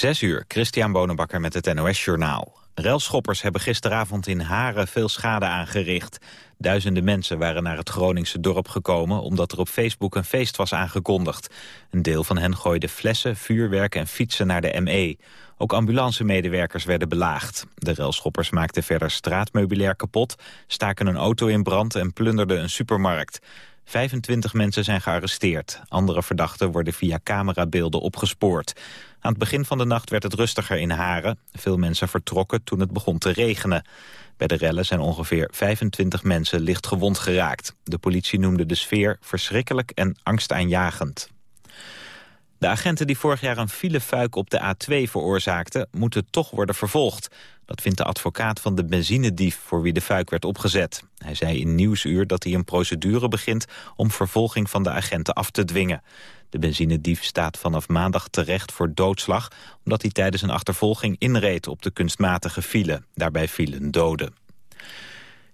Zes uur, Christian Bonenbakker met het NOS Journaal. Relschoppers hebben gisteravond in Haren veel schade aangericht. Duizenden mensen waren naar het Groningse dorp gekomen... omdat er op Facebook een feest was aangekondigd. Een deel van hen gooide flessen, vuurwerk en fietsen naar de ME. Ook ambulancemedewerkers werden belaagd. De relschoppers maakten verder straatmeubilair kapot... staken een auto in brand en plunderden een supermarkt. 25 mensen zijn gearresteerd. Andere verdachten worden via camerabeelden opgespoord. Aan het begin van de nacht werd het rustiger in Haren. Veel mensen vertrokken toen het begon te regenen. Bij de rellen zijn ongeveer 25 mensen licht gewond geraakt. De politie noemde de sfeer verschrikkelijk en angstaanjagend. De agenten die vorig jaar een filefuik op de A2 veroorzaakten... moeten toch worden vervolgd. Dat vindt de advocaat van de benzinedief voor wie de fuik werd opgezet. Hij zei in Nieuwsuur dat hij een procedure begint... om vervolging van de agenten af te dwingen. De benzinedief staat vanaf maandag terecht voor doodslag... omdat hij tijdens een achtervolging inreed op de kunstmatige file. Daarbij vielen doden.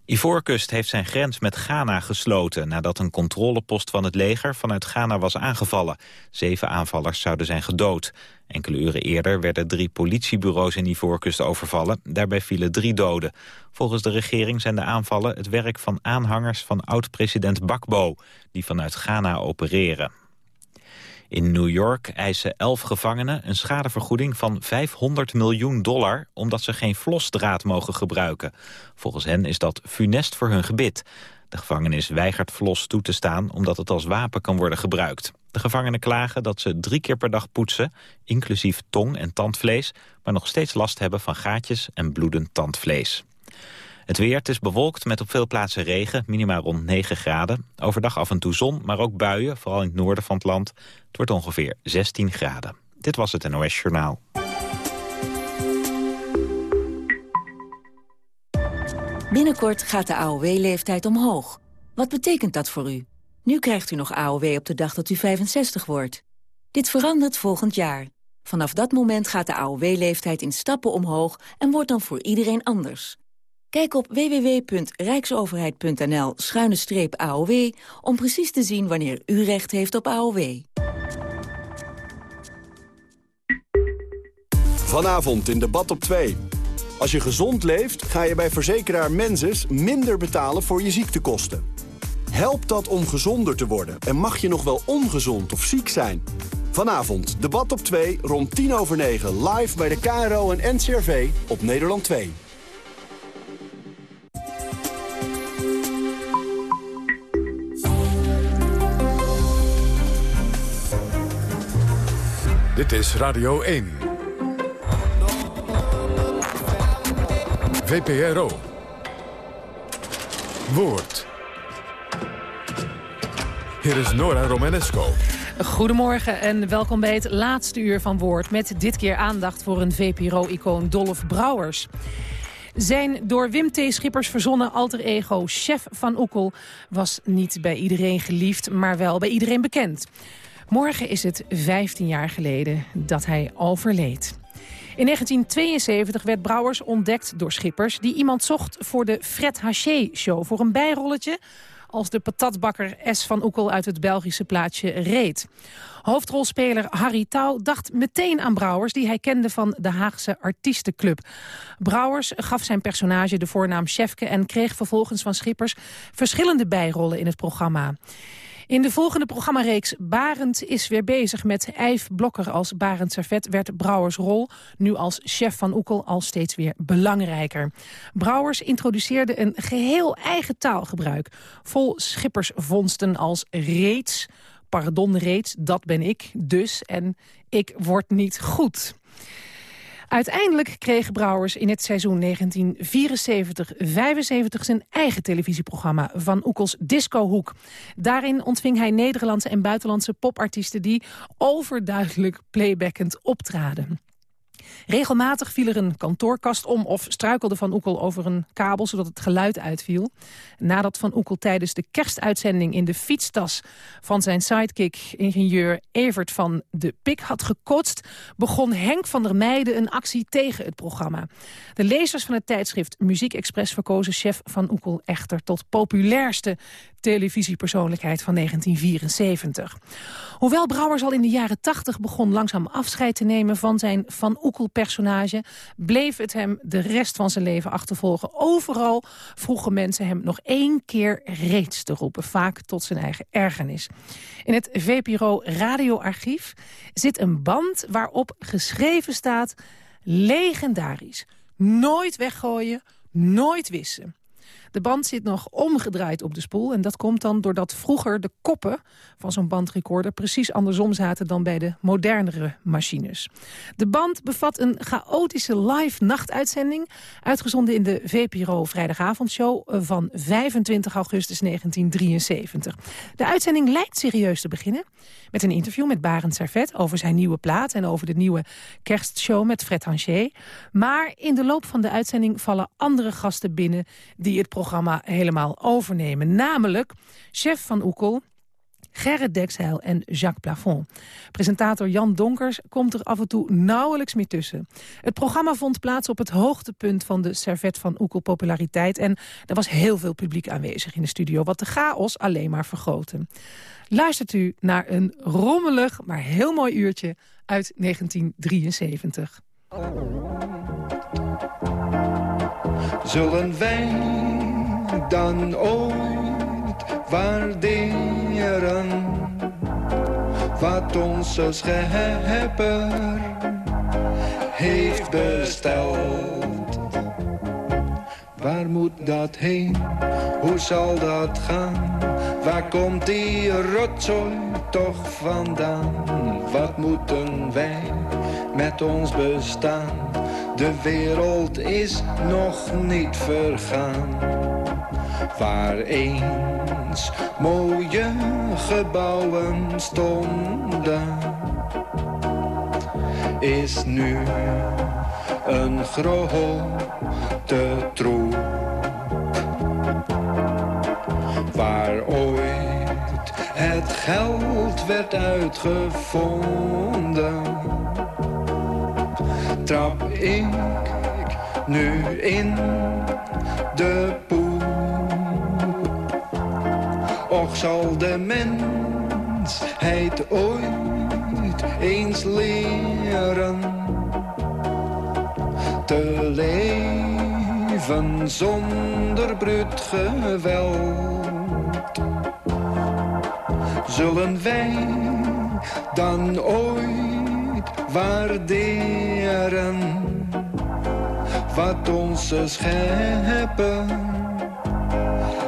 Ivoorkust heeft zijn grens met Ghana gesloten... nadat een controlepost van het leger vanuit Ghana was aangevallen. Zeven aanvallers zouden zijn gedood. Enkele uren eerder werden drie politiebureaus in Ivoorkust overvallen. Daarbij vielen drie doden. Volgens de regering zijn de aanvallen het werk van aanhangers van oud-president Bakbo... die vanuit Ghana opereren. In New York eisen elf gevangenen een schadevergoeding van 500 miljoen dollar... omdat ze geen flosdraad mogen gebruiken. Volgens hen is dat funest voor hun gebit. De gevangenis weigert flos toe te staan omdat het als wapen kan worden gebruikt. De gevangenen klagen dat ze drie keer per dag poetsen, inclusief tong- en tandvlees... maar nog steeds last hebben van gaatjes en bloedend tandvlees. Het weer, is bewolkt met op veel plaatsen regen, minimaal rond 9 graden. Overdag af en toe zon, maar ook buien, vooral in het noorden van het land. Het wordt ongeveer 16 graden. Dit was het NOS Journaal. Binnenkort gaat de AOW-leeftijd omhoog. Wat betekent dat voor u? Nu krijgt u nog AOW op de dag dat u 65 wordt. Dit verandert volgend jaar. Vanaf dat moment gaat de AOW-leeftijd in stappen omhoog... en wordt dan voor iedereen anders. Kijk op www.rijksoverheid.nl-aow om precies te zien wanneer u recht heeft op AOW. Vanavond in debat op 2. Als je gezond leeft, ga je bij verzekeraar Menses minder betalen voor je ziektekosten. Helpt dat om gezonder te worden en mag je nog wel ongezond of ziek zijn? Vanavond, debat op 2, rond 10 over 9, live bij de KRO en NCRV op Nederland 2. Dit is Radio 1. VPRO. Woord. Hier is Nora Romanesco. Goedemorgen en welkom bij het laatste uur van Woord... met dit keer aandacht voor een VPRO-icoon Dolph Brouwers. Zijn door Wim T. Schippers verzonnen alter ego Chef van Oekel... was niet bij iedereen geliefd, maar wel bij iedereen bekend. Morgen is het 15 jaar geleden dat hij overleed. In 1972 werd Brouwers ontdekt door Schippers... die iemand zocht voor de Fred Haché-show, voor een bijrolletje als de patatbakker S. van Oekel uit het Belgische plaatsje reed. Hoofdrolspeler Harry Touw dacht meteen aan Brouwers... die hij kende van de Haagse Artiestenclub. Brouwers gaf zijn personage de voornaam Chefke... en kreeg vervolgens van Schippers verschillende bijrollen in het programma. In de volgende programmareeks Barend is weer bezig met Eif Blokker als Barend Servet werd Brouwers rol, nu als chef van Oekel, al steeds weer belangrijker. Brouwers introduceerde een geheel eigen taalgebruik, vol schippersvondsten als reeds, pardon reeds, dat ben ik, dus en ik word niet goed. Uiteindelijk kreeg Brouwers in het seizoen 1974-75 zijn eigen televisieprogramma van Oekels Discohoek. Daarin ontving hij Nederlandse en buitenlandse popartiesten die overduidelijk playbackend optraden. Regelmatig viel er een kantoorkast om of struikelde Van Oekel over een kabel zodat het geluid uitviel. Nadat Van Oekel tijdens de kerstuitzending in de fietstas van zijn sidekick ingenieur Evert van de Pik had gekotst, begon Henk van der Meijden een actie tegen het programma. De lezers van het tijdschrift Muziek Express verkozen chef Van Oekel echter tot populairste televisiepersoonlijkheid van 1974. Hoewel Brouwers al in de jaren 80 begon langzaam afscheid te nemen van zijn Van Oekel-personage, bleef het hem de rest van zijn leven achtervolgen. Overal vroegen mensen hem nog één keer reeds te roepen, vaak tot zijn eigen ergernis. In het VPRO radioarchief zit een band waarop geschreven staat... legendarisch, nooit weggooien, nooit wissen. De band zit nog omgedraaid op de spoel. En dat komt dan doordat vroeger de koppen van zo'n bandrecorder... precies andersom zaten dan bij de modernere machines. De band bevat een chaotische live nachtuitzending... uitgezonden in de VPRO Vrijdagavondshow van 25 augustus 1973. De uitzending lijkt serieus te beginnen... met een interview met Barend Servet over zijn nieuwe plaat... en over de nieuwe kerstshow met Fred Hanchet. Maar in de loop van de uitzending vallen andere gasten binnen... die het programma helemaal overnemen. Namelijk chef van Oekel, Gerrit Dexheil en Jacques Plafond. Presentator Jan Donkers komt er af en toe nauwelijks meer tussen. Het programma vond plaats op het hoogtepunt van de Servet van Oekel populariteit... en er was heel veel publiek aanwezig in de studio... wat de chaos alleen maar vergroten. Luistert u naar een rommelig, maar heel mooi uurtje uit 1973. Zullen wij dan ooit waarderen wat onze schepper heeft besteld. Waar moet dat heen? Hoe zal dat gaan? Waar komt die rotzooi toch vandaan? Wat moeten wij met ons bestaan? De wereld is nog niet vergaan. Waar eens mooie gebouwen stonden, is nu een grote troep. Waar ooit het geld werd uitgevonden trap ik nu in de poel. Och zal de mensheid ooit eens leren te leven zonder bruut geweld. Zullen wij dan ooit waarderen wat onze schepper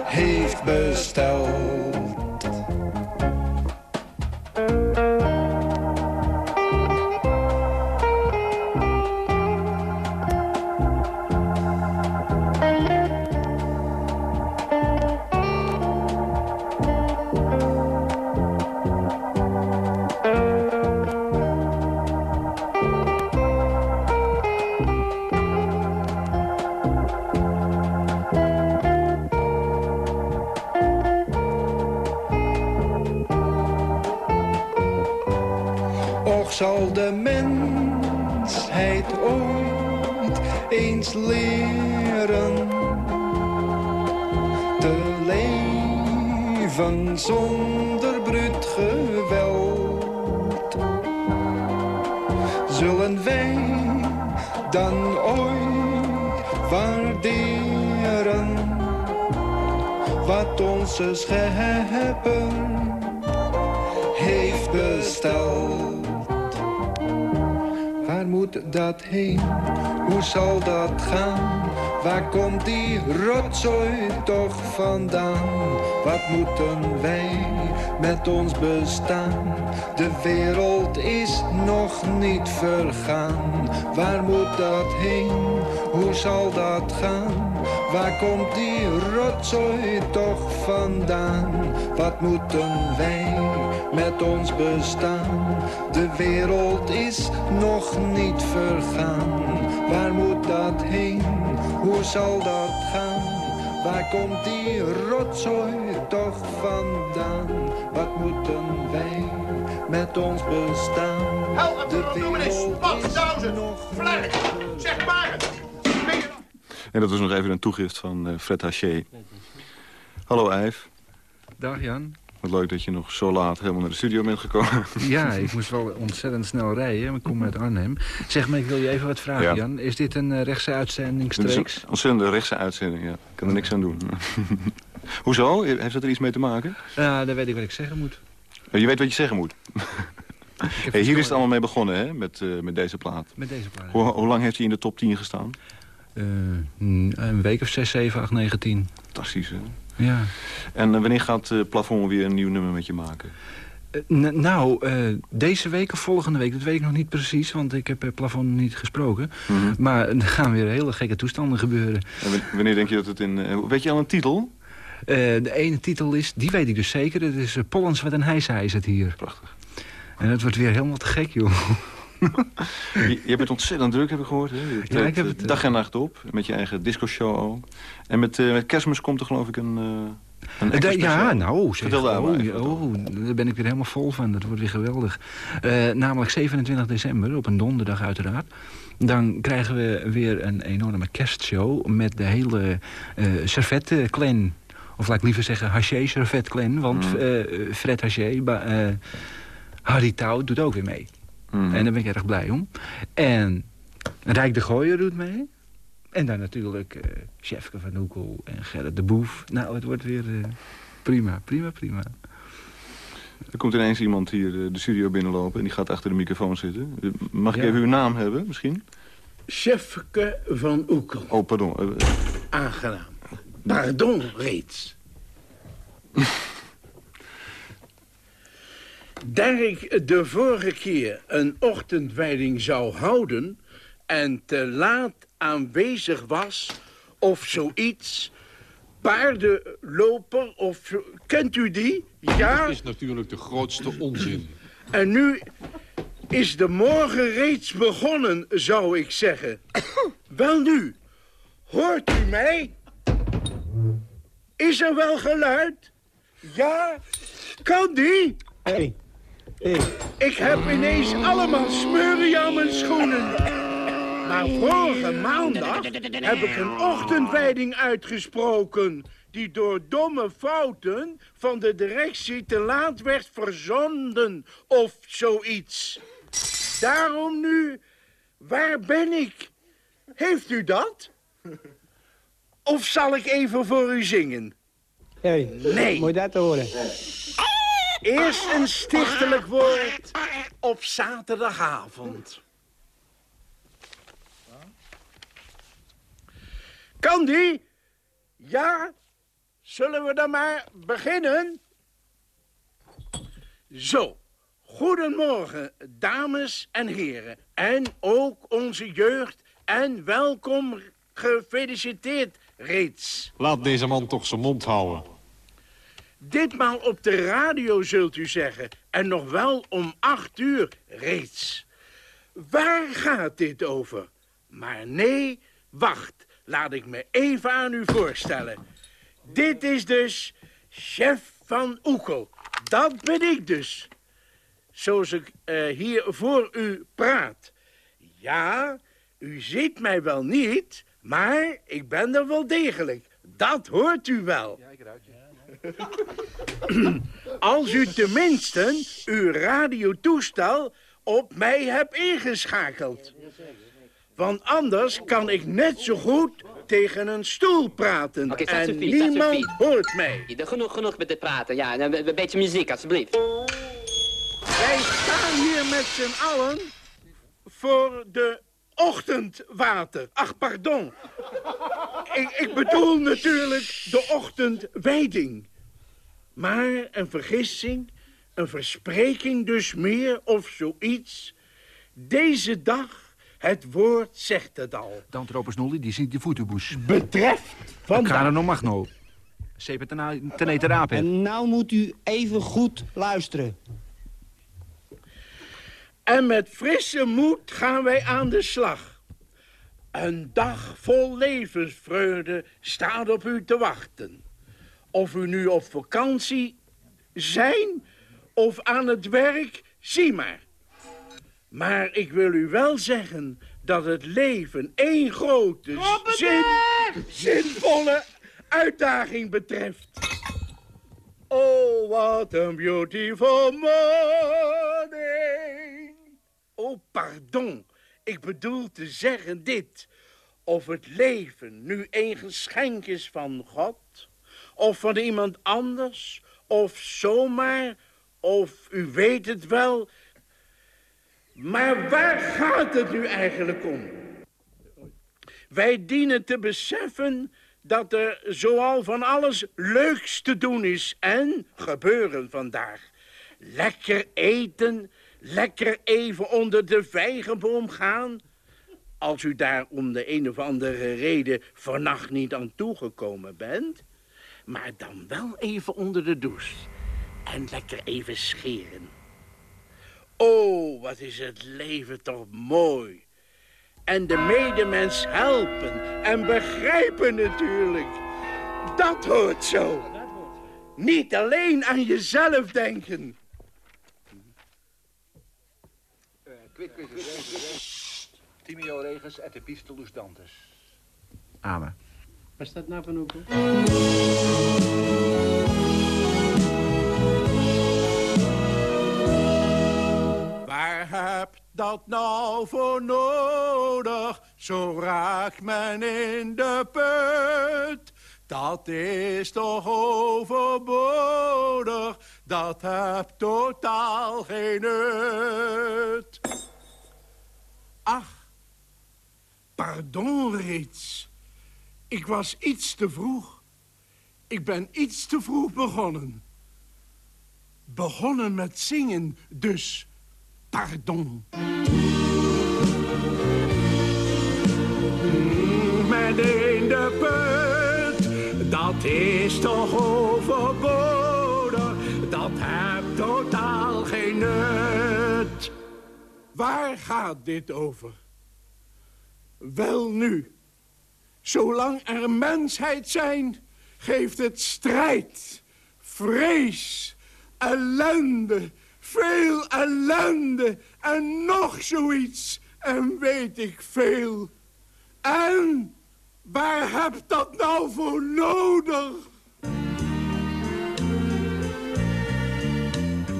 heeft besteld. Wat onze schepper heeft besteld? moet dat heen? Hoe zal dat gaan? Waar komt die rotzooi toch vandaan? Wat moeten wij met ons bestaan? De wereld is nog niet vergaan. Waar moet dat heen? Hoe zal dat gaan? Waar komt die rotzooi toch vandaan? Wat moeten wij met ons bestaan? De wereld is nog niet vergaan. Waar moet dat heen? Hoe zal dat gaan? Waar komt die rotzooi toch vandaan? Wat moeten wij met ons bestaan? Help, De wereld Wat, is nog vlerk, zeg maar het. Ben je nog- En dat was nog even een toegift van eh, Fred Haché. Hallo Ijf. Dag Jan. Wat leuk dat je nog zo laat helemaal naar de studio bent gekomen. Ja, ik moest wel ontzettend snel rijden. Ik kom uit Arnhem. Zeg maar, ik wil je even wat vragen, Ja. Jan. Is dit een eh, rechtse uitzending Dit is streeks? een ontzettende rechtse uitzending, ja. Ik kan er niks aan doen. Hoezo? Heeft dat er iets mee te maken? Ja, dan weet ik wat ik zeggen moet. Je weet wat je zeggen moet. Hey, hier is het allemaal mee begonnen, hè? Met, eh, met deze plaat. Met deze plaat. Hoe, hoe lang heeft hij in de top 10 gestaan? Eh, een week of 6, 7, 8, 9, 10. Fantastisch, hè? Ja. En eh, wanneer gaat eh, Plafond weer een nieuw nummer met je maken? N- nou, deze week of volgende week, dat weet ik nog niet precies, want ik heb het plafond niet gesproken. Mhm. Maar er gaan weer hele gekke toestanden gebeuren. En wa- wanneer denk je dat het in... weet je al een titel? De ene titel is, die weet ik dus zeker, dat is uh, Pollens wat een hijsa is het hier. Prachtig. En dat wordt weer helemaal te gek, joh. Je, je bent ontzettend druk, heb ik gehoord. Hè? Je ik heb eh, het, eh, dag en nacht op. Met je eigen discoshow ook. En met, eh, met kerstmis komt er geloof ik een... eh Eh, da- ja, nou, zeg, Vertel daar oh, oh, daar ben ik weer helemaal vol van. Dat wordt weer geweldig. Eh, namelijk 27 december, op een donderdag uiteraard. Dan krijgen we weer een enorme kerstshow met de hele eh servet-clan. Of laat ik liever zeggen haché servet clan Want Mm. eh, Fred Haché, eh, Harry Touw doet ook weer mee. Mhm. En daar ben ik erg blij om. En Rijk de Gooier doet mee. En dan natuurlijk eh Chefke van Oekel en Gerrit de Boef. Nou, het wordt weer eh, prima, prima, prima. Er komt ineens iemand hier eh, de studio binnenlopen... en die gaat achter de microfoon zitten. Mag ik Ja. even uw naam hebben, misschien? Chefke van Oekel. Oh, pardon. Aangenaam. Pardon reeds. Daar ik de vorige keer een ochtendwijding zou houden... en te laat aanwezig was of zoiets... paardenloper of zo... Kent u die? Ja? is natuurlijk de grootste onzin. En nu is de morgen reeds begonnen, zou ik zeggen. Wel nu, hoort u mij? Is er wel geluid? Ja? Kan die? Hey. Ik heb ineens allemaal smeurie aan mijn schoenen. Maar vorige maandag heb ik een ochtendwijding uitgesproken... die door domme fouten van de directie te laat werd verzonden of zoiets. Daarom nu, waar ben ik? Heeft u dat? Of zal ik even voor u zingen? Hey, Nee. Moet je dat horen? Eerst een stichtelijk woord op zaterdagavond. Kan die? Ja? Zullen we dan maar beginnen? Zo. Goedemorgen, dames en heren. En ook onze jeugd. En welkom, gefeliciteerd reeds. Laat deze man toch zijn mond houden. Ditmaal op de radio, zult u zeggen. En nog wel om acht uur reeds. Waar gaat dit over? Maar nee, wacht. Laat ik me even aan u voorstellen. Dit is dus chef van Oekel. Dat ben ik dus. Zoals ik eh, hier voor u praat. Ja, u ziet mij wel niet, maar ik ben er wel degelijk. Dat hoort u wel. Als u tenminste uw radiotoestel op mij hebt ingeschakeld. Want anders kan ik net zo goed tegen een stoel praten. En niemand hoort mij. Genoeg, genoeg met dit praten. Ja, een, een beetje muziek, alsjeblieft. Wij staan hier met z'n allen voor de ochtendwater. Ach, pardon. ik, ik bedoel natuurlijk de ochtendwijding. Maar een vergissing, een verspreking dus meer of zoiets. Deze dag, het woord zegt het al. Dan tropers nolli, die ziet de voetenboes. Betreft. Karen nog magno. Sepe ten. En nou moet u even goed luisteren. En met frisse moed gaan wij aan de slag. Een dag vol levensvreugde staat op u te wachten. Of u nu op vakantie zijn of aan het werk, zie maar. Maar ik wil u wel zeggen dat het leven één grote, zin, zinvolle uitdaging betreft. Oh, what a beautiful morning. Oh, pardon. Ik bedoel te zeggen dit. Of het leven nu een geschenk is van God, of van iemand anders, of zomaar, of u weet het wel. Maar waar gaat het nu eigenlijk om? Wij dienen te beseffen dat er zoal van alles leuks te doen is en gebeuren vandaag. Lekker eten, lekker even onder de vijgenboom gaan. Als u daar om de een of andere reden vannacht niet aan toegekomen bent. Maar dan wel even onder de douche. En lekker even scheren. Oh, wat is het leven toch mooi. En de medemens helpen en begrijpen natuurlijk. Dat hoort zo. Niet alleen aan jezelf denken. Quid, quid, Timio regens et epistolus dantes. Amen. Waar staat nou van hoeken? Waar heb dat nou voor nodig? Zo raakt men in de put. Dat is toch overbodig, dat heb totaal geen nut. Ach, pardon reeds. Ik was iets te vroeg. Ik ben iets te vroeg begonnen. Begonnen met zingen, dus pardon. Men in de put, dat is toch overbodig. Dat heb totaal geen nut. Waar gaat dit over? Wel nu, zolang er mensheid zijn, geeft het strijd, vrees, ellende, veel ellende en nog zoiets en weet ik veel. En waar heb dat nou voor nodig?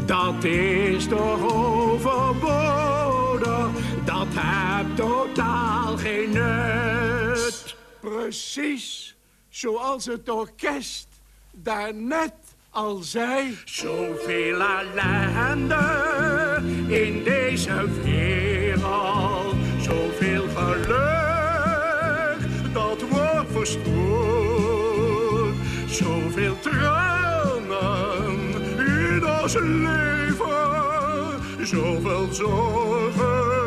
Dat is toch overbodig, dat heb totaal geen nut. Precies, zoals het orkest daarnet al zei. Zoveel ellende in deze wereld, zoveel geluk dat wordt verstoord. Zoveel tranen in ons leven, zoveel zorgen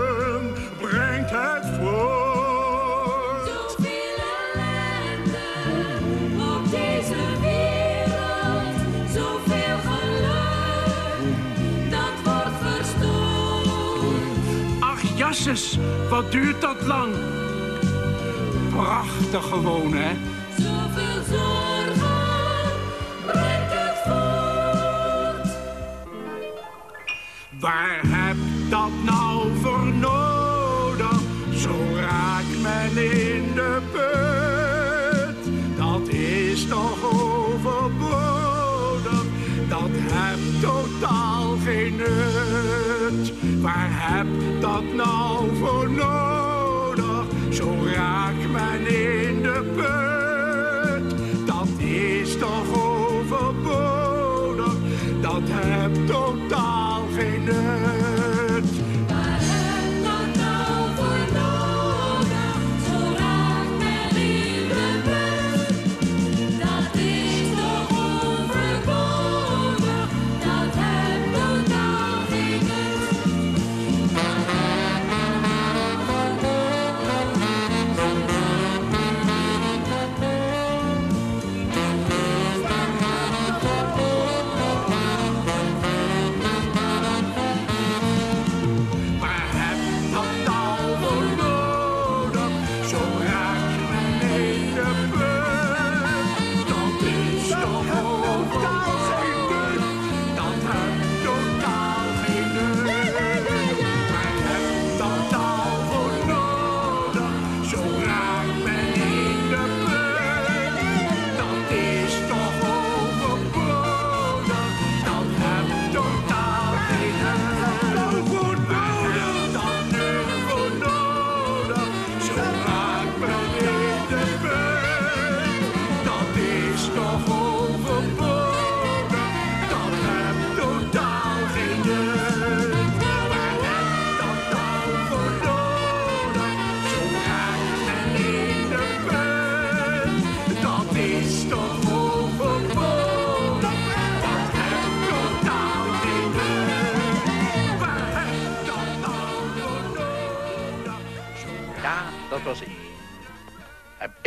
Wat duurt dat lang? Prachtig gewoon, hè? Zoveel zorgen brengt het voort. Waar heb dat nou voor nodig? Zo raakt men in de put.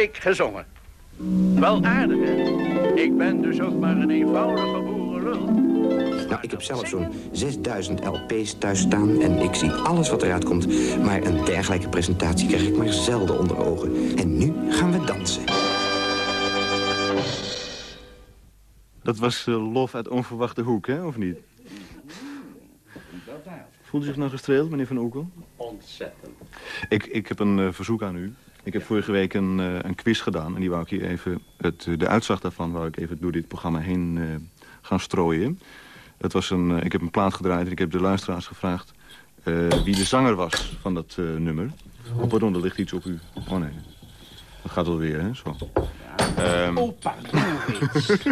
Ik gezongen. Wel aardig, hè? Ik ben dus ook maar een eenvoudige boerenlul. Nou, ik heb zelf zo'n 6000 LP's thuis staan en ik zie alles wat eruit komt. Maar een dergelijke presentatie krijg ik maar zelden onder ogen. En nu gaan we dansen. Dat was eh, lof uit onverwachte hoek, hè, of niet? Voelt u zich nou gestreeld, meneer Van Oekel? Ontzettend. Ik, ik heb een eh, verzoek aan u. Ik heb vorige week een, eh, een quiz gedaan. En die wou ik hier even, het, de uitslag daarvan wou ik even door dit programma heen eh, gaan strooien. Het was een, eh, ik heb een plaat gedraaid en ik heb de luisteraars gevraagd... wie de zanger was van dat nummer. Oh, pardon, er ligt iets op u. Oh nee, dat gaat alweer, hè? Zo. Oh, pardon, Rits.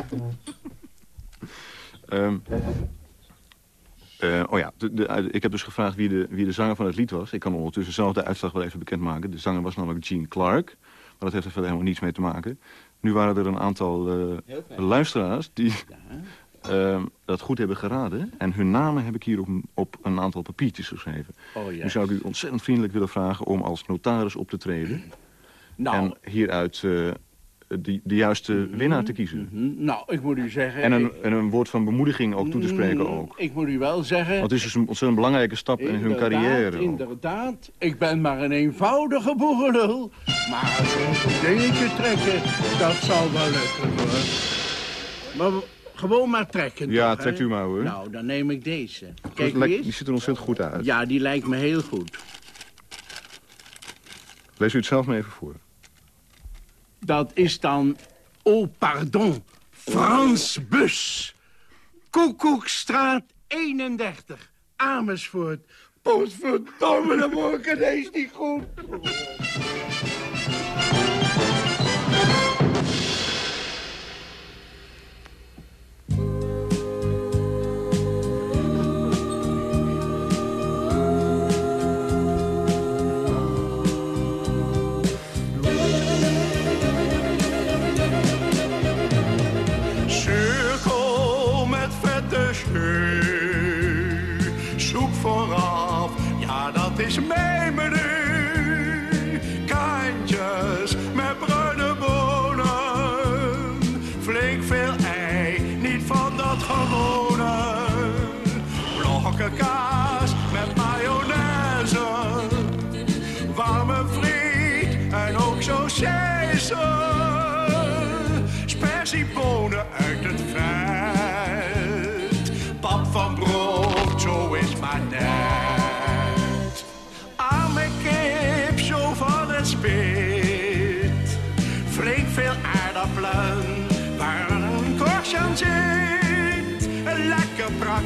Eh, oh ja, de, de- ik heb dus gevraagd wie de, wie de zanger van het lied was. Ik kan ondertussen zelf de uitslag wel even bekendmaken. De zanger was namelijk Gene Clark. Maar dat heeft er verder helemaal niets mee te maken. Nu waren er een aantal eh, luisteraars die ehm, dat goed hebben geraden. En hun namen heb ik hier op, op een aantal papiertjes geschreven. Oh, Nu zou ik u ontzettend vriendelijk willen vragen om als notaris op te treden. Nou. En hieruit eh, de, de juiste winnaar te kiezen. Nou, ik moet u zeggen... En een, en een woord van bemoediging ook toe te spreken Mm, ook. Ik moet u wel zeggen... Want het is dus een ontzettend belangrijke stap in hun Inderdaad, carrière. ook. Inderdaad, ik ben maar een eenvoudige boerenlul. Maar zo'n dingetje trekken, dat zal wel lukken hoor. Maar gewoon maar trekken Ja, toch, trekt u maar, hoor. Nou, dan neem ik deze. Kijk wie die ziet er ontzettend goed uit. Ja, die lijkt me heel goed. Lees u het zelf maar even voor. Dat is dan... Oh, pardon. Frans Bus. Koekoekstraat 31. Amersfoort. Potverdomme, dan word ik ineens niet goed.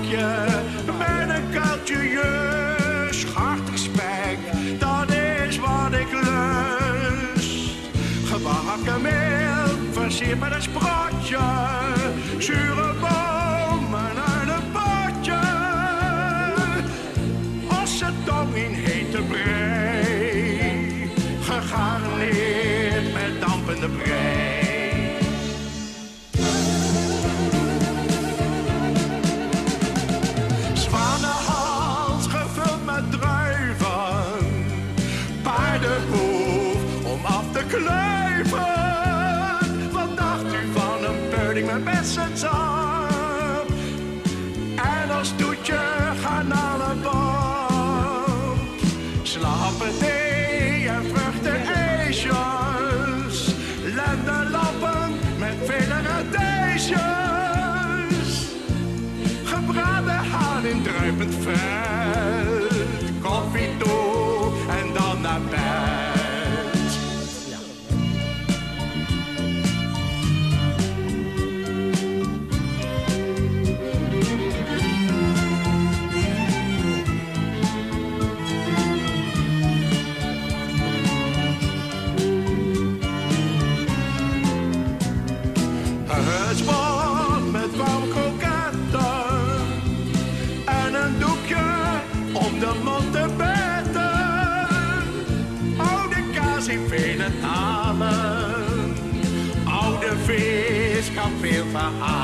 Brakje, met een kuiltje spek, dat is wat ik lust. Gebakken meel, versierd met een sprotje. Zure bomen uit een potje. Ossetong in hete brei. Gegarneerd met dampende brei. Sure. Kan veel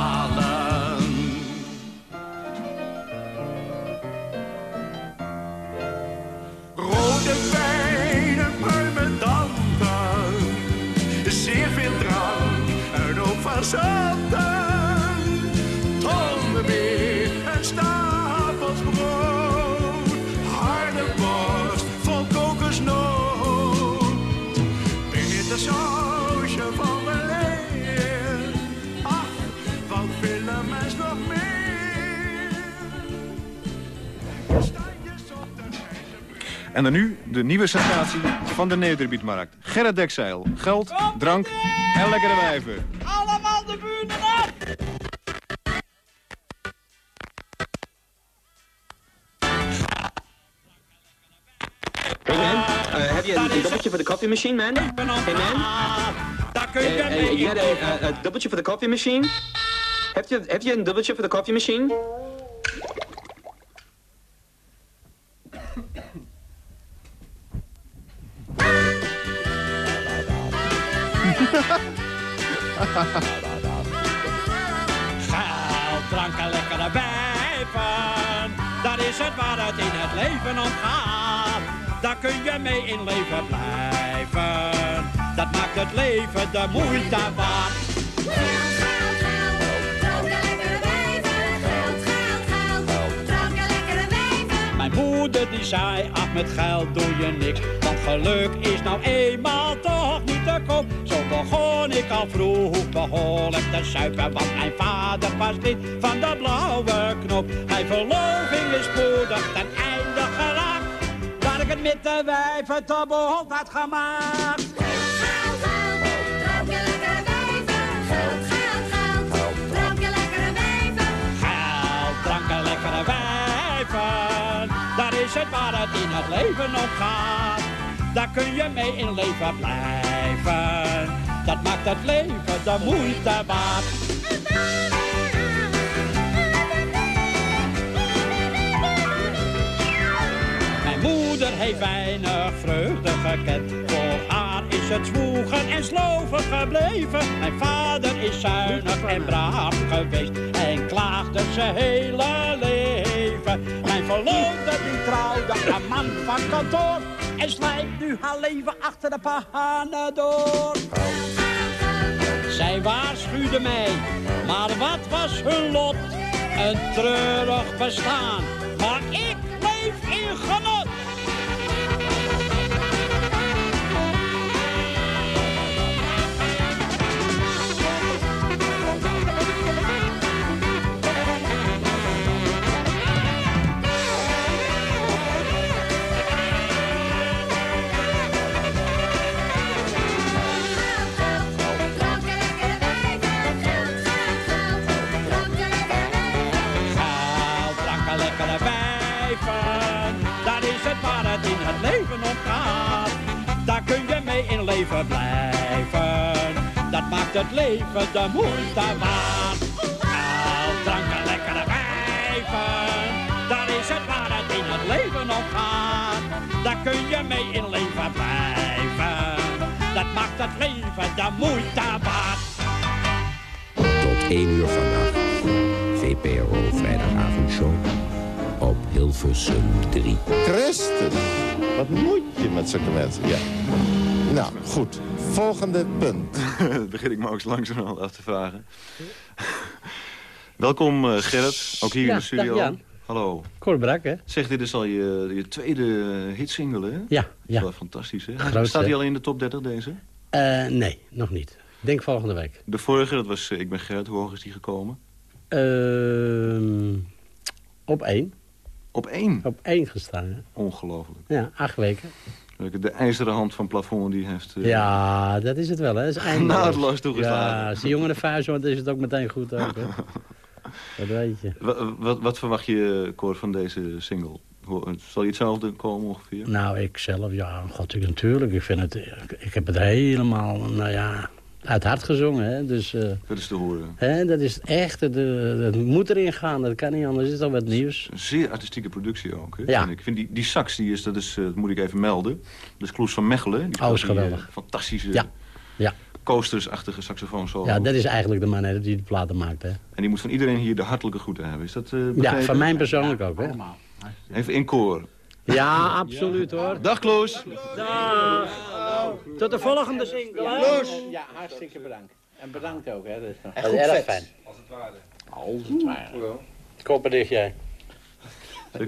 En dan nu de nieuwe sensatie van de Nederbietmarkt. Gerrit Dekzeil. Geld, drank en lekkere wijven. Allemaal de man, uh, heb je een, een dubbeltje voor de koffiemachine, man? Hey man? Daar kun je Uh, uh, you a, a, a dubbeltje voor de koffiemachine? Heb je, heb je een dubbeltje voor de koffiemachine? Geld, wijven tot behond had gemaakt. Geld, drank en lekkere wijven. Daar is het waar het in het leven om gaat. Daar kun je mee in leven blijven. Dat maakt het leven de moeite waard. Heeft weinig vreugde gekend. Voor haar is het zwoegen en sloven gebleven. Mijn vader is zuinig en braaf geweest. En klaagde zijn hele leven. Mijn verloofde die trouwde een man van kantoor. En slijpt nu haar leven achter de pannen door. Zij waarschuwde mij, maar wat was hun lot? Een treurig bestaan, maar ik leef in genot. Daar kun je mee in leven blijven. Dat maakt het leven de moeite waard. Geld, drank en lekkere wijven. Dat is het waar het in het leven om gaat. Daar kun je mee in leven blijven. Dat maakt het leven de moeite waard. Tot 1 uur vannacht. Hilversum 3. Christus, wat moet je met zulke mensen? Ja. Nou, goed. Volgende punt. Dat begin ik me ook langzamerhand af te vragen. Welkom eh, Gerrit, ook hier Ja, in de studio. dag Jan. Hallo. Cor Brak, hè? Zeg, dit is al je, je tweede hitsingle, hè? Ja, Dat is ja. wel fantastisch, hè? Grootste. Staat hij al in de top 30, deze? Eh, nee, nog niet. Ik Denk volgende week. De vorige, dat was eh, Ik ben Gerrit. Hoe hoog is die gekomen? Ehm, op één. Op één? Op één gestaan, hè? Ongelooflijk. Ja, acht weken. De ijzeren hand van plafond die heeft... eh, Ja, dat is het wel, hè? Dat is. Naadloos toegeslagen. Ja, als die jongen de vuist wordt, is het ook meteen goed ook, hè? Dat weet je. Wa- Wat, wat verwacht je, Cor, van deze single? Zal je hetzelfde komen ongeveer? Nou, ik zelf, ja, god, ik natuurlijk. Ik vind het, ik heb het helemaal, nou ja, uit hart gezongen, hè? Dus, eh, Dat is te horen. hè, dat is echt, het, eh, dat moet erin gaan. Dat kan niet anders, het is al wat nieuws. Een zeer artistieke productie ook. Hè? Ja. En ik vind die, die sax, die is, dat, is, eh, dat moet ik even melden. Dat is Kloes van Mechelen. Die Oh, is die, geweldig. fantastische, Ja, ja. coastersachtige saxofoon solo. Ja, dat is eigenlijk de man hè, die de platen maakt, hè? En die moet van iedereen hier de hartelijke groeten hebben. Is dat eh Ja, van mij persoonlijk ook, hè? Even in koor. Ja, absoluut, hoor. Dag Kloes. Dag. Tot de volgende single? Ja, hartstikke bedankt. En bedankt ook, hè. Dat is, En dat goed erg fijn. Als het ware. Als het ware. Koppen dicht jij.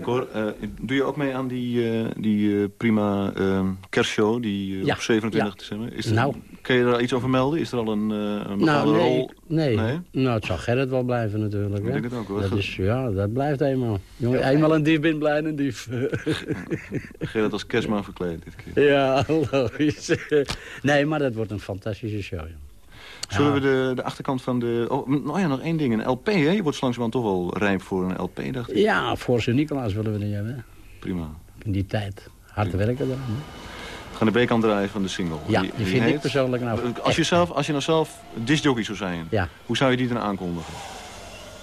Cor, eh, doe je ook mee aan die, eh, die eh, prima eh, kerstshow die Ja, op 27 ja. december? Is Nou. Kun je daar iets over melden? Is er al een, eh een bepaalde Nou, nee, rol? nee. Nee? Nou, het zal Gerrit wel blijven natuurlijk. Ik hè. denk het ook, hoor. Dat is, ja, dat blijft eenmaal. Jongen, eenmaal een dief bent blij een dief. Gerrit als kerstman verkleed dit keer. ja, logisch. nee, maar dat wordt een fantastische show, joh. Zullen Ja. we de, de achterkant van de... Oh, nou ja, nog één ding. Een LP, hè? Je wordt langzamerhand toch wel rijp voor een LP, dacht ik. Ja, voor Sint-Nicolaas willen we die hebben. Prima. In die tijd. Hard werken dan. hè. We gaan de B-kant draaien van de single. Ja, die vind ik persoonlijk nou Als je, zelf, als je nou zelf discjockey zou zijn, Ja. hoe zou je die dan aankondigen?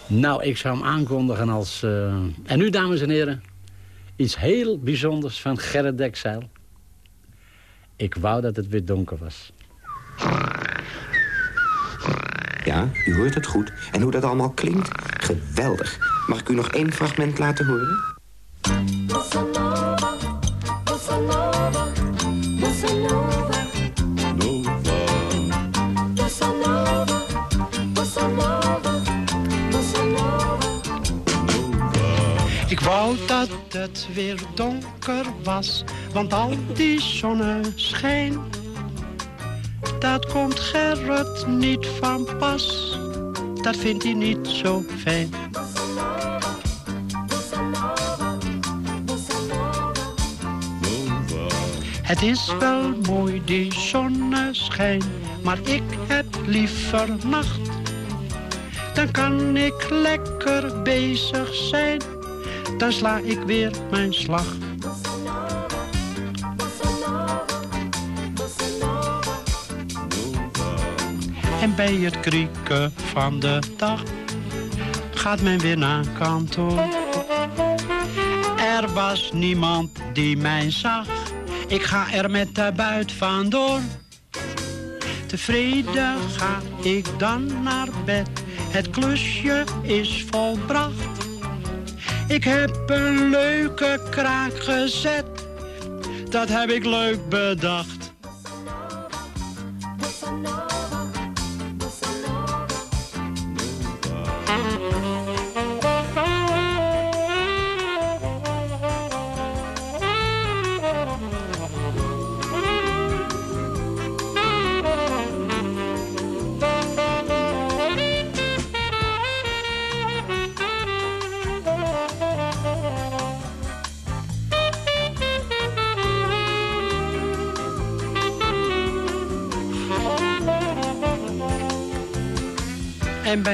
Nou, ik zou hem aankondigen als... eh, En nu, dames en heren, iets heel bijzonders van Gerrit Dekzeil. Ik wou dat het weer donker was. Ja, u hoort het goed. En hoe dat allemaal klinkt? Geweldig. Mag ik u nog één fragment laten horen? Wou dat het weer donker was, want al die zonneschijn, dat komt Gerrit niet van pas. Dat vindt hij niet zo fijn. Het is wel mooi die zonneschijn, maar ik heb liever nacht. Dan kan ik lekker bezig zijn, dan sla ik weer mijn slag. En bij het krieken van de dag gaat men weer naar kantoor. Er was niemand die mij zag, ik ga er met de buit vandoor. Tevreden ga ik dan naar bed, het klusje is volbracht. Ik heb een leuke kraak gezet, dat heb ik leuk bedacht.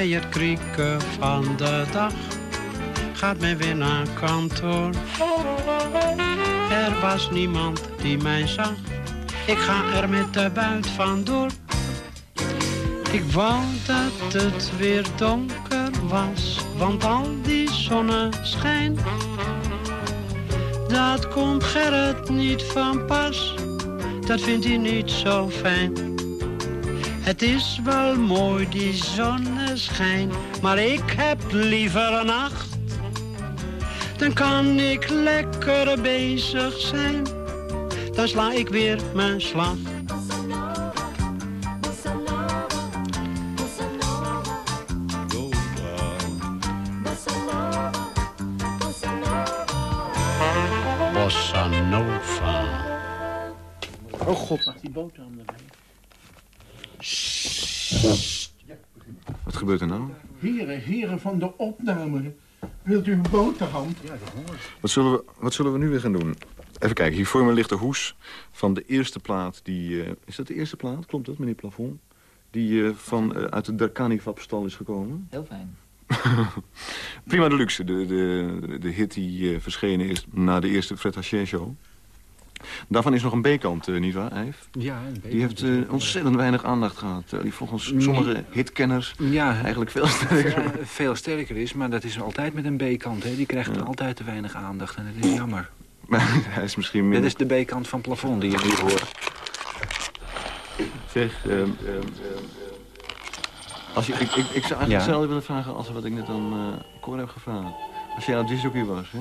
Bij het krieken van de dag gaat men weer naar kantoor. Er was niemand die mij zag, ik ga er met de buit vandoor. Ik wou dat het weer donker was, want al die zonneschijn. Dat komt Gerrit niet van pas, dat vindt hij niet zo fijn. Het is wel mooi die zonneschijn, maar ik heb liever een nacht. Dan kan ik lekker bezig zijn, dan sla ik weer mijn slag. Bossa Nova. Oh god, mag die boterham erbij? Wat gebeurt er nou? Heren, heren van de opname. Wilt u een boterham? Ja, dat hoor Wat zullen, we, wat zullen we nu weer gaan doen? Even kijken, hier voor me ligt de hoes van de eerste plaat. Die, eh, is dat de eerste plaat? Klopt dat, meneer Plafond? Die eh, van, eh, uit de Derkanivap-stal is gekomen. Heel fijn. Prima Deluxe, de, de, de hit die eh, verschenen is na de eerste Fred Haché show. Daarvan is nog een B-kant, eh, nietwaar, Eif? Ja, een Die heeft eh, ontzettend weinig aandacht gehad. terwijl die volgens sommige hitkenners Ja, eigenlijk veel sterker eh, veel sterker is, maar dat is altijd met een B-kant. Die krijgt altijd te weinig aandacht en dat is jammer. Maar hij is misschien Dit minder... is de B-kant van plafond die je nu hoort. Zeg, ehm, als je, ik, ik, ik zou eigenlijk hetzelfde willen vragen als wat ik net aan eh Cor heb gevraagd. Als jij nou disjockey was, hè?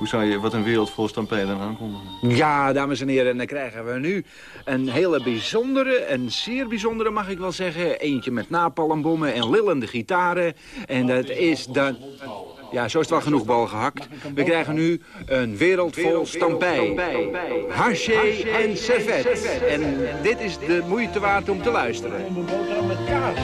Hoe zou je wat een wereld vol stampeden aankondigen? Ja, dames en heren, en dan krijgen we nu een hele bijzondere, een zeer bijzondere mag ik wel zeggen. Eentje met napalmbommen en lillende gitaren. En dat is dan... Ja, zo is het wel genoeg bal gehakt. We krijgen nu een wereld vol stampij. Haché en servet. En dit is de moeite waard om te luisteren. Een boterham met kaas.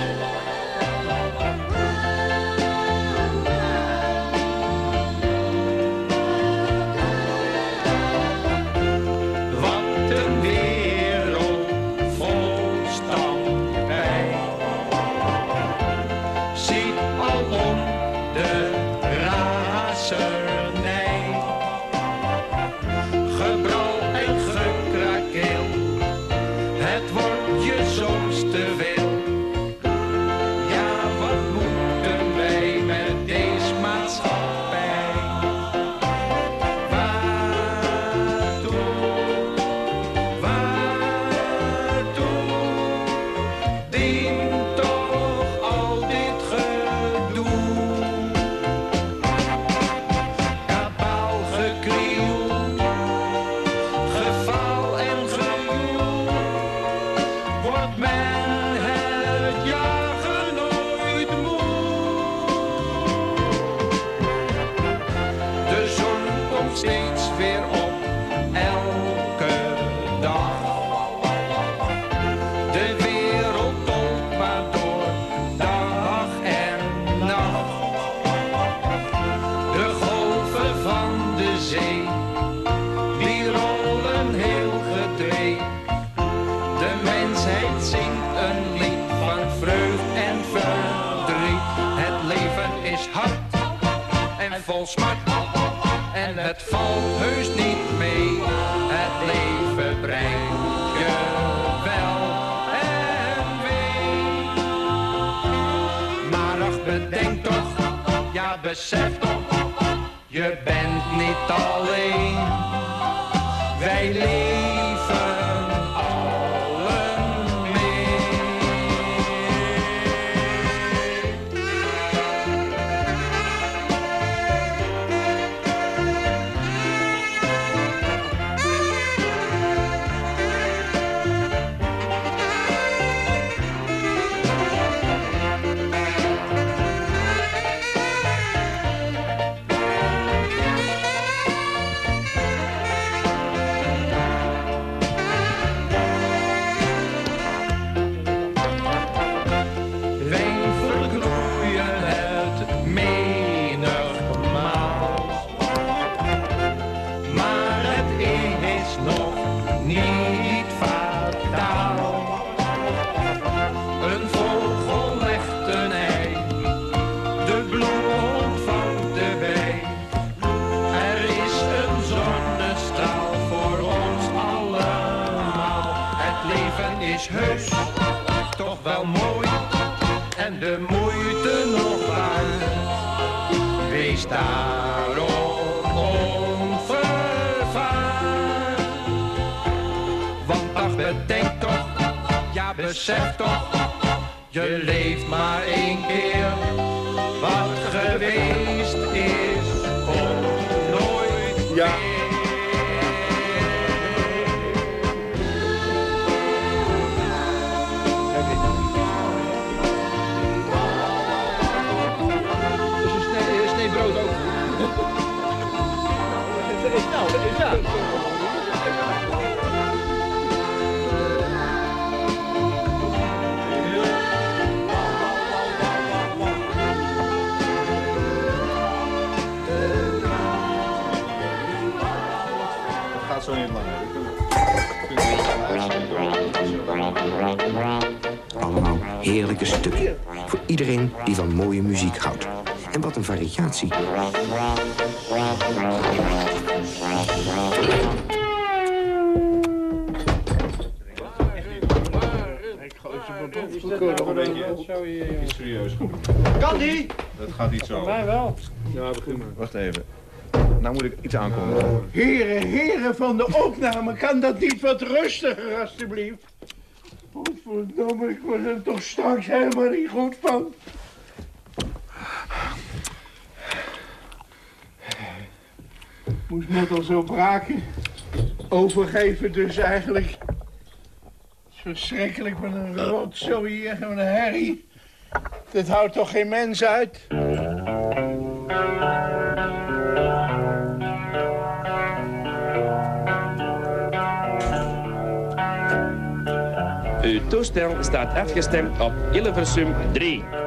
Ja besef toch, je bent niet alleen. Wij leven besef toch, je leeft maar één keer. Wat geweest iedereen die van mooie muziek houdt. En wat een variatie. Serieus. Kan die? Dat gaat niet zo. mij wel. Ja, begin maar. Wacht even. Nou moet ik iets aankondigen. Heren, heren van de opname, kan dat niet wat rustiger alstublieft? Godverdomme, ik word er toch straks helemaal niet goed van. Moest net al zo braken. Overgeven dus eigenlijk. Verschrikkelijk met een rotzooi hier met een herrie. Dit houdt toch geen mens uit? Toestel staat afgestemd op Hilversum 3.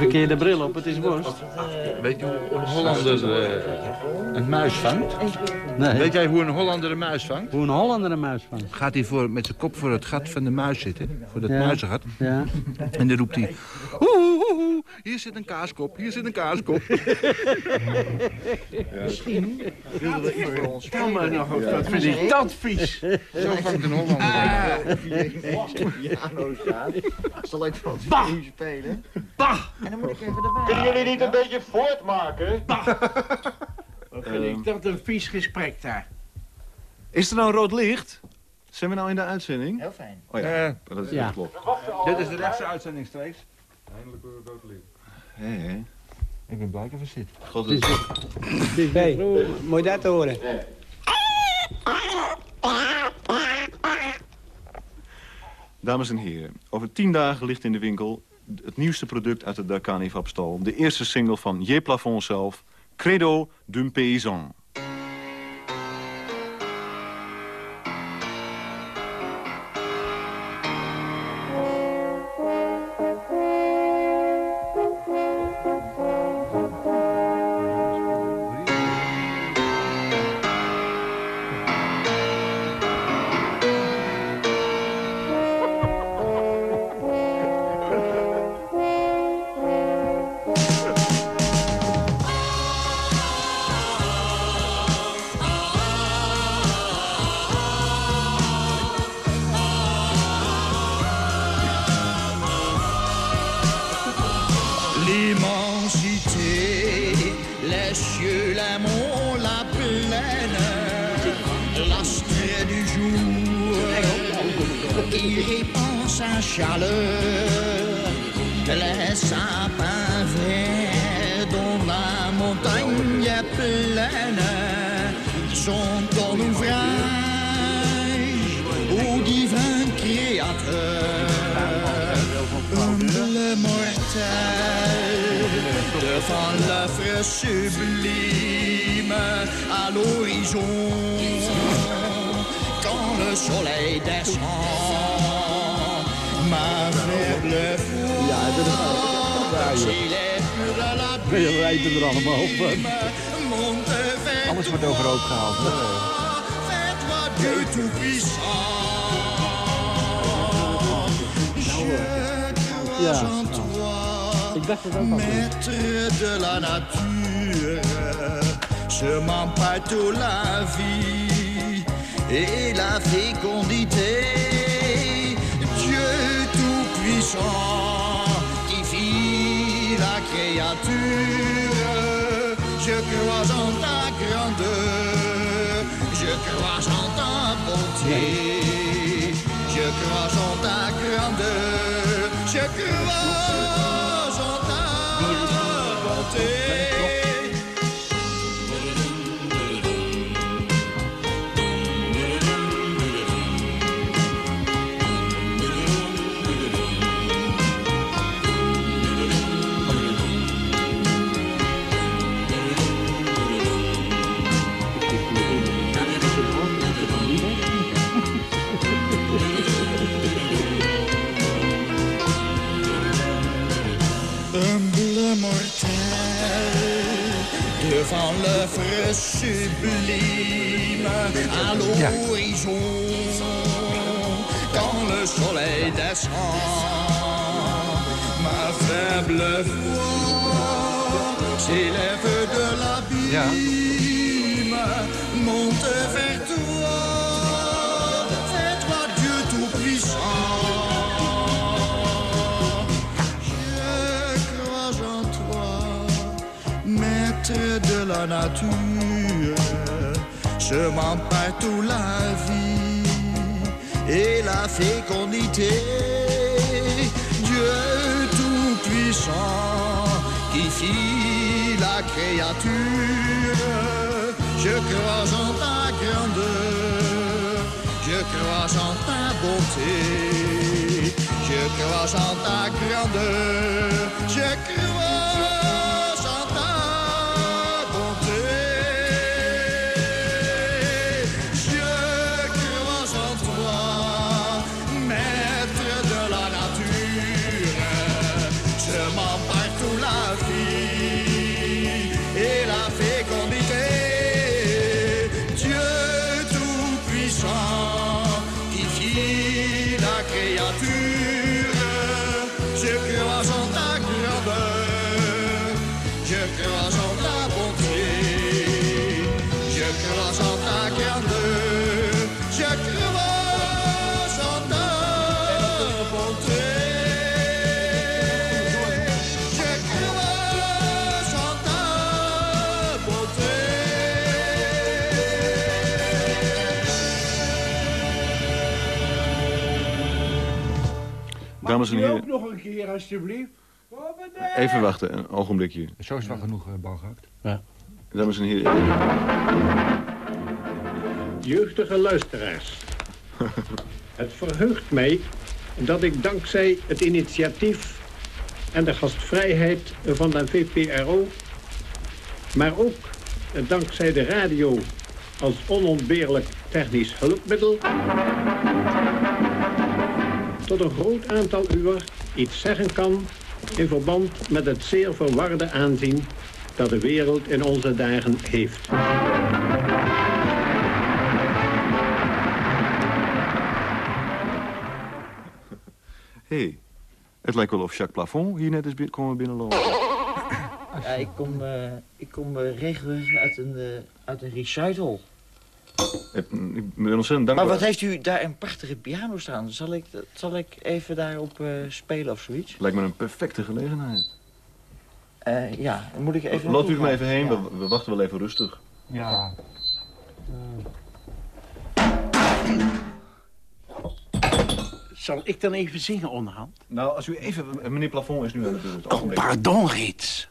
Verkeerde bril op, het is worst. Weet je hoe een Hollander eh, een muis vangt? Nee. Weet jij hoe een Hollander een muis vangt? Hoe een Hollander een muis vangt? Gaat hij voor, met zijn kop voor het gat van de muis zitten, voor dat Ja. muizengat. Ja. En dan roept hij, "Oeh, oeh, oeh, hier zit een kaaskop, hier zit een kaaskop. Misschien willen we voor ons. Maar nog vind ik dat vies. Zo vangt een Hollander. Ah. piano staat, zal ik van spelen. Bah! En dan moet ik even erbij. Kunnen jullie niet een beetje voortmaken? Wat vind ik dat een vies gesprek daar. Is er nou rood licht? Zijn we nou in de uitzending? Heel fijn. Oh ja, dat is Ja. klopt. Dit is de rechtse uitzending streeks. Eindelijk weer rood licht. Hé, hé. Ik ben blij dat we zitten. God, Hey, mooi dat te horen. Dames en heren, over tien dagen ligt in de winkel het nieuwste product uit de Darkani Vapstal. De eerste single van J. Plafond zelf, Credo d'un paysan. Humble mortel, devant l'œuvre sublime à l'horizon, quand le soleil descend, ma faible foi, s'il est pur à la vers Alles wordt overhoop gehaald. hè? toi, Dieu tout-puissant. Je Crois en toi, maître de la nature, semant partout la vie et la fécondité. Dieu tout-puissant qui fit la créature, je crois en ta grandeur, je crois en ta bonté, je crois en ta grandeur, je devant l'œuvre sublime à l'horizon, quand le soleil descend, ma faible voix s'élève de l'abîme, monte la nature, semant partout la vie et la fécondité. Dieu tout-puissant qui fit créature. Je crois en ta grandeur, je crois en ta bonté. Je crois en ta grandeur, je crois Dames en heren, nog een keer, alstublieft. even wachten, een ogenblikje. Zo is wel genoeg uh, bal gehakt. Ja. Dames en heren, Jeugdige luisteraars. Het verheugt mij dat ik dankzij het initiatief en de gastvrijheid van de VPRO, maar ook dankzij de radio als onontbeerlijk technisch hulpmiddel, tot een groot aantal uur iets zeggen kan in verband met het zeer verwarde aanzien dat de wereld in onze dagen heeft. hey, het lijkt wel of Jacques Plafond hier net is komen binnenlopen. Ja, ik kom, eh, ik kom regelrecht uit een, eh, uit een recital. Ik ik ben ontzettend dankbaar. Maar wat heeft u daar een prachtige piano staan? Zal ik, zal ik even daarop eh, spelen of zoiets? Lijkt me een perfecte gelegenheid. Eh, ja, dan moet ik even... Loopt u maar even heen, Ja. we, we wachten wel even rustig. Ja. Zal ik dan even zingen onderhand? Nou, als u even... Meneer Plafond is nu aan beurt. Oh, pardon, Rits.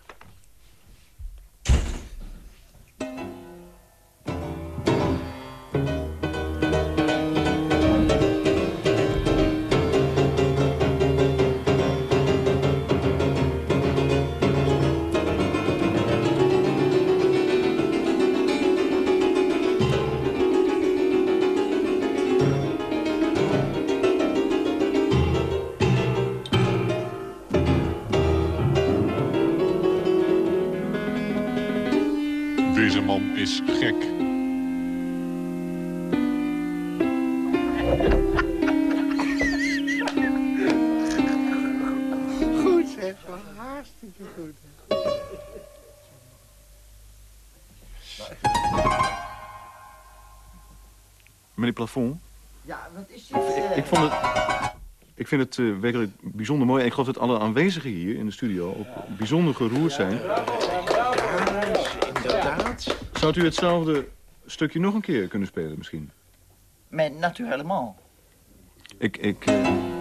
Meneer Plafond, Ja, wat is dit? eh? ik vond het... Ik vind het eh, werkelijk bijzonder mooi. En ik geloof dat alle aanwezigen hier in de studio ook bijzonder geroerd zijn. Inderdaad. Zou u hetzelfde stukje nog een keer kunnen spelen misschien? Met natuurlijk. Ik... ik eh,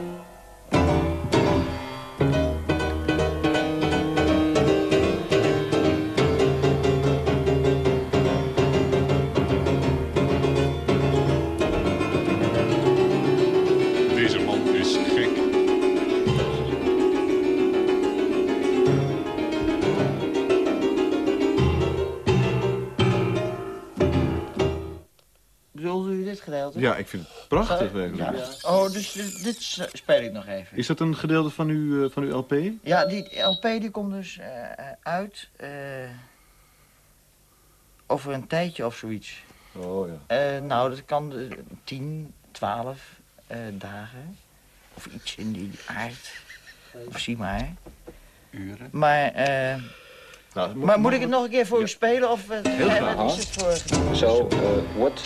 ik vind het prachtig werkelijk. Ja. Oh, dus dit, dit s- speel ik nog even. Is dat een gedeelte van uw, eh, van uw LP? Ja, die LP die komt dus eh, uit eh, over een tijdje of zoiets. Oh ja. Eh, nou, dat kan eh, 10, 12 eh, dagen. Of iets in die aard. Of zie maar. Uren. Maar, eh, Nou, maar moet ik het nog een keer voor u spelen? Of, eh, Heel eh, graag. wat is het voor... So, uh, what?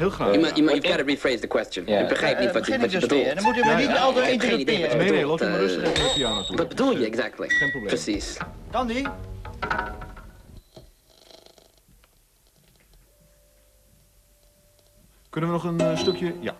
Heel graag. You, you, you've got to rephrase the question. Ik begrijp niet wat je, wat je dus bedoelt. Dan moet u me niet altijd je interrumperen. Nee, nee, laat u maar Eh, rustig even naar de piano toe. Wat bedoel je exactly? Geen probleem. Precies. Die? Kunnen we nog een eh, stukje? Ja.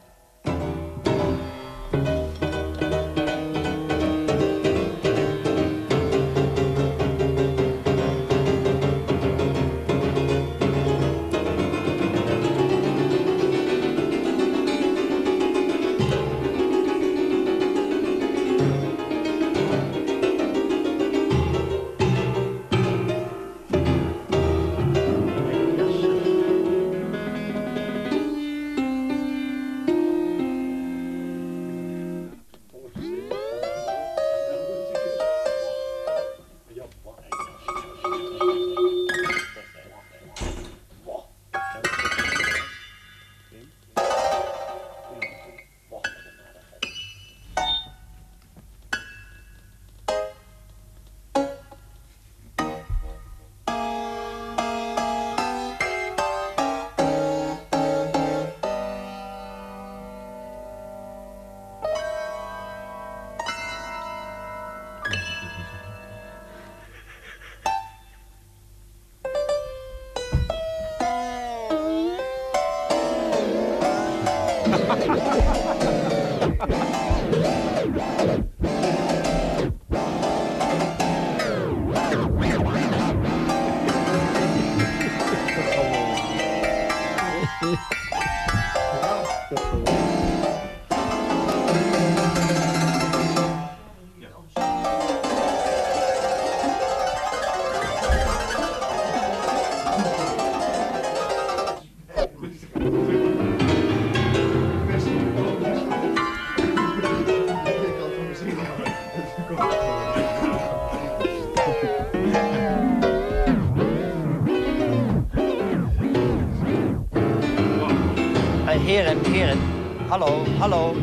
Hallo.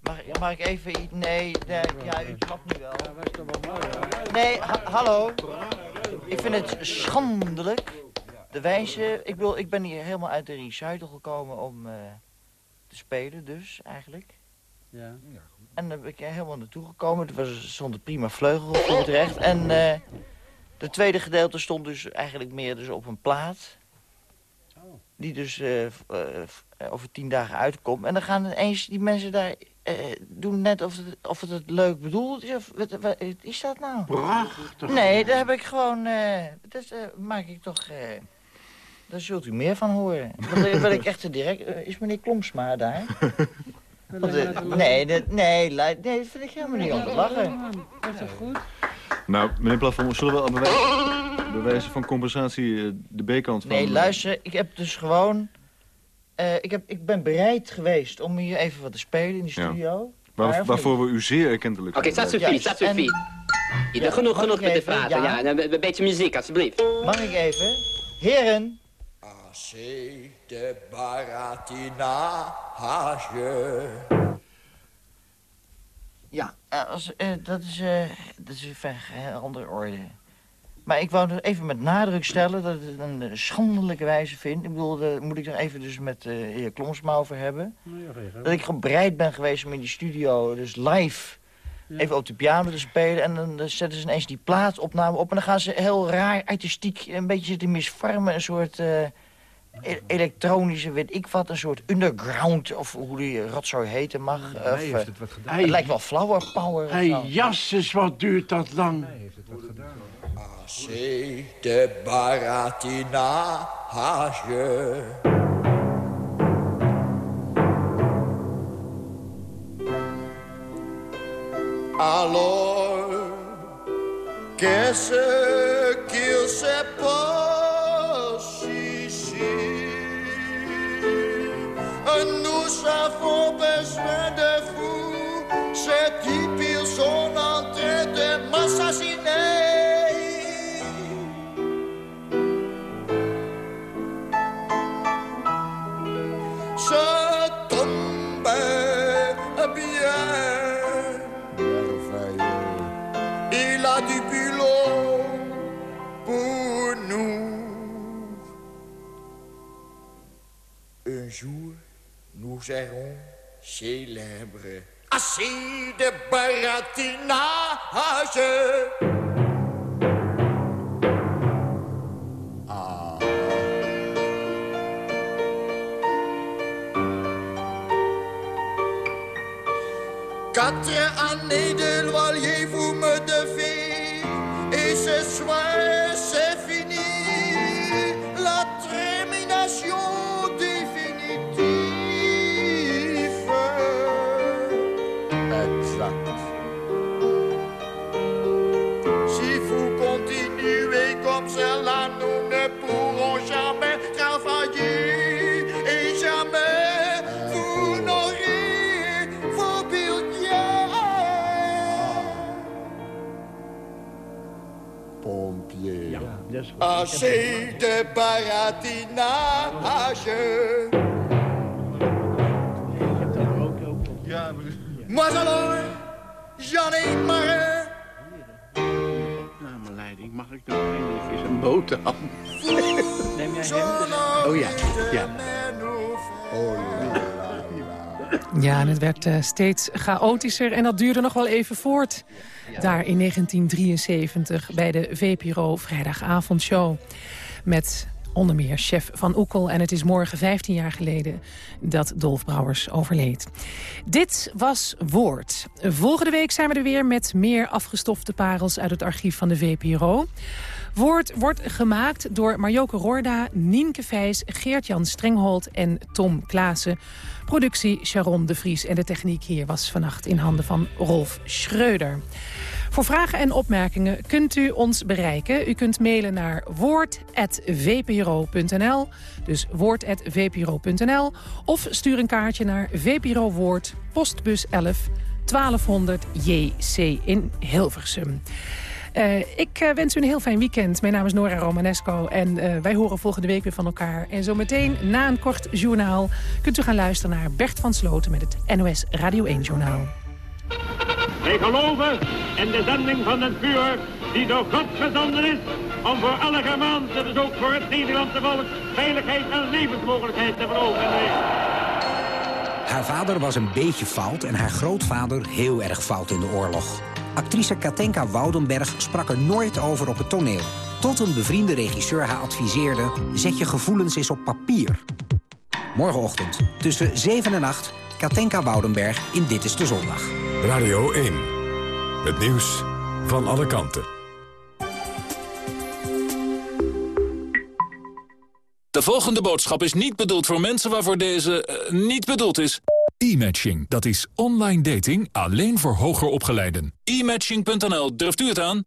Mag, mag ik even iets? Nee, nee, ja, u snapt nu wel. Nee, ha- hallo. Ik vind het schandelijk. De wijze, ik bedoel, ik ben hier helemaal uit de recital gekomen om eh, te spelen, dus eigenlijk. Ja. En daar ben ik helemaal naartoe gekomen. Er was, stond een prima vleugel voor het recht. En eh het tweede gedeelte stond dus eigenlijk meer dus op een plaat. Die dus eh, over tien dagen uitkomt. En dan gaan ineens die mensen daar eh, doen net of het, of het het leuk bedoeld is. Of, wat, wat is dat nou? Prachtig. Nee, daar heb ik gewoon... eh dat eh, maak ik toch... eh daar zult u meer van horen. Dan wil ik echt direct... eh, is meneer Klomsma daar? Want, eh, nee, dat, nee, nee, dat vind ik helemaal niet om te lachen. Dat is toch goed? Nou, meneer Plafond, zullen we al bewijzen, bewijzen van compensatie eh, de B-kant van... Nee, luister, ik heb dus gewoon... eh, ik, heb, ik ben bereid geweest om hier even wat te spelen in de Ja. studio. Waar- waarvoor we u zeer erkentelijk Oké, dat vinden. suffit, dat suffit. Ja, genoeg, genoeg met de even? praten. Ja. Ja, een, een beetje muziek, alsjeblieft. Mag ik even? Heren, Assez de baratinage. Ja, eh, als, eh, dat, is, eh, dat is een andere orde. Maar ik wou er even met nadruk stellen dat ik het een eh, schandelijke wijze vind. Ik bedoel, daar moet ik er even dus met de heer Klomsma over hebben. Dat ik gewoon bereid ben geweest om in die studio, dus live, even op de piano te spelen. En dan eh, zetten ze ineens die plaatopname op. En dan gaan ze heel raar, artistiek, een beetje zitten misvormen. Een soort eh, e- elektronische, weet ik wat, een soort underground, of hoe die rotzooi heten mag. Hij Of, heeft eh, het wat gedaan. Het lijkt wel flower power. of Hey, jasses, wat duurt dat lang? Assez de baratinage. Alors, qu'est-ce qu'il se passe ici Nous avons besoin de vous. Ces nous serons célèbres. Assis de baratinage. Ja. Assez de baratinage. Moi alors, j'en ai marre. Nou, mijn leiding, mag ik nog eindelijk eens een boterham? Neem jij hem? Oh ja, ja. Ja, en het werd eh, steeds chaotischer en dat duurde nog wel even voort. Daar in 1973 bij de VPRO Vrijdagavondshow. Met onder meer chef van Oekel. En het is morgen 15 jaar geleden dat Dolf Brouwers overleed. Dit was Woord. Volgende week zijn we er weer met meer afgestofte parels uit het archief van de VPRO. Woord wordt gemaakt door Marjoke Rorda, Nienke Vijs, Geert-Jan Strenghold en Tom Klaassen. Productie Sharon de Vries en de techniek hier was vannacht in handen van Rolf Schreuder. Voor vragen en opmerkingen kunt u ons bereiken. U kunt mailen naar woord.vpro.nl, dus woord.vpro.nl... of stuur een kaartje naar VPRO Woord, postbus 11, 1200 JC in Hilversum. Uh, ik uh, wens u een heel fijn weekend. Mijn naam is Nora Romanesco en uh, wij horen volgende week weer van elkaar. En zometeen na een kort journaal kunt u gaan luisteren naar Bert van Sloten... met het NOS Radio 1-journaal. Wij geloven in de zending van het vuur die door God gezonden is... om voor alle Germaanse, dus ook voor het Nederlandse volk... veiligheid en levensmogelijkheid te veroveren. Haar vader was een beetje fout en haar grootvader heel erg fout in de oorlog. Actrice Katenka Woudenberg sprak er nooit over op het toneel. Tot een bevriende regisseur haar adviseerde... zet je gevoelens eens op papier. Morgenochtend tussen 7 en 8... Katenka Woudenberg in Dit is de Zondag. Radio 1. Het nieuws van alle kanten. De volgende boodschap is niet bedoeld voor mensen waarvoor deze uh, niet bedoeld is. E-matching, dat is online dating alleen voor hoger opgeleiden. E-matching.nl, durft u het aan?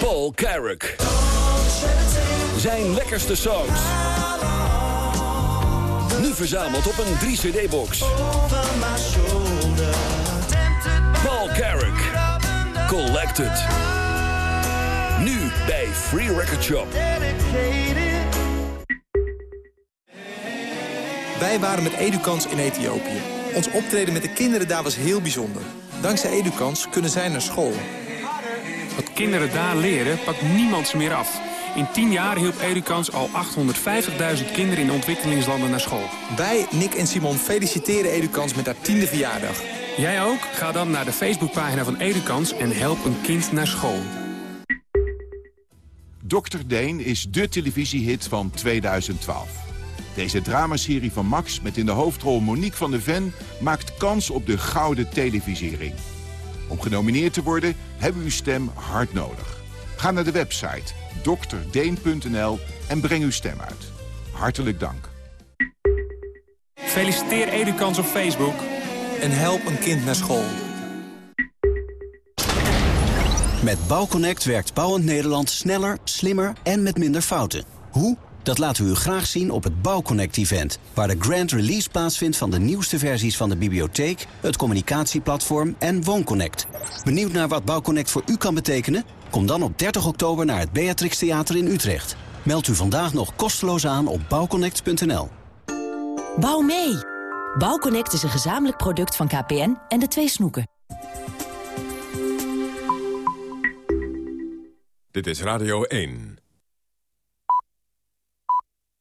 Paul Carrick. Zijn lekkerste songs. Nu verzameld op een 3-cd-box. Paul Carrick. Collected. Nu bij Free Record Shop. Wij waren met Edukans in Ethiopië. Ons optreden met de kinderen daar was heel bijzonder. Dankzij Edukans kunnen zij naar school. Wat kinderen daar leren, pakt niemand ze meer af. In 10 jaar hielp Edukans al 850.000 kinderen in ontwikkelingslanden naar school. Wij, Nick en Simon, feliciteren Edukans met haar tiende verjaardag. Jij ook? Ga dan naar de Facebookpagina van Edukans en help een kind naar school. Dr. Deen is de televisiehit van 2012. Deze dramaserie van Max met in de hoofdrol Monique van de Ven... maakt kans op de gouden televisiering. Om genomineerd te worden hebben we uw stem hard nodig. Ga naar de website drdeen.nl en breng uw stem uit. Hartelijk dank. Feliciteer Edukans op Facebook. En help een kind naar school. Met Bouwconnect werkt Bouwend Nederland sneller, slimmer en met minder fouten. Hoe? Dat laten we u graag zien op het Bouwconnect-event... waar de grand release plaatsvindt van de nieuwste versies van de bibliotheek... het communicatieplatform en WoonConnect. Benieuwd naar wat Bouwconnect voor u kan betekenen? Kom dan op 30 oktober naar het Beatrix Theater in Utrecht. Meld u vandaag nog kosteloos aan op bouwconnect.nl. Bouw mee! Bouwconnect is een gezamenlijk product van KPN en de twee snoeken. Dit is Radio 1.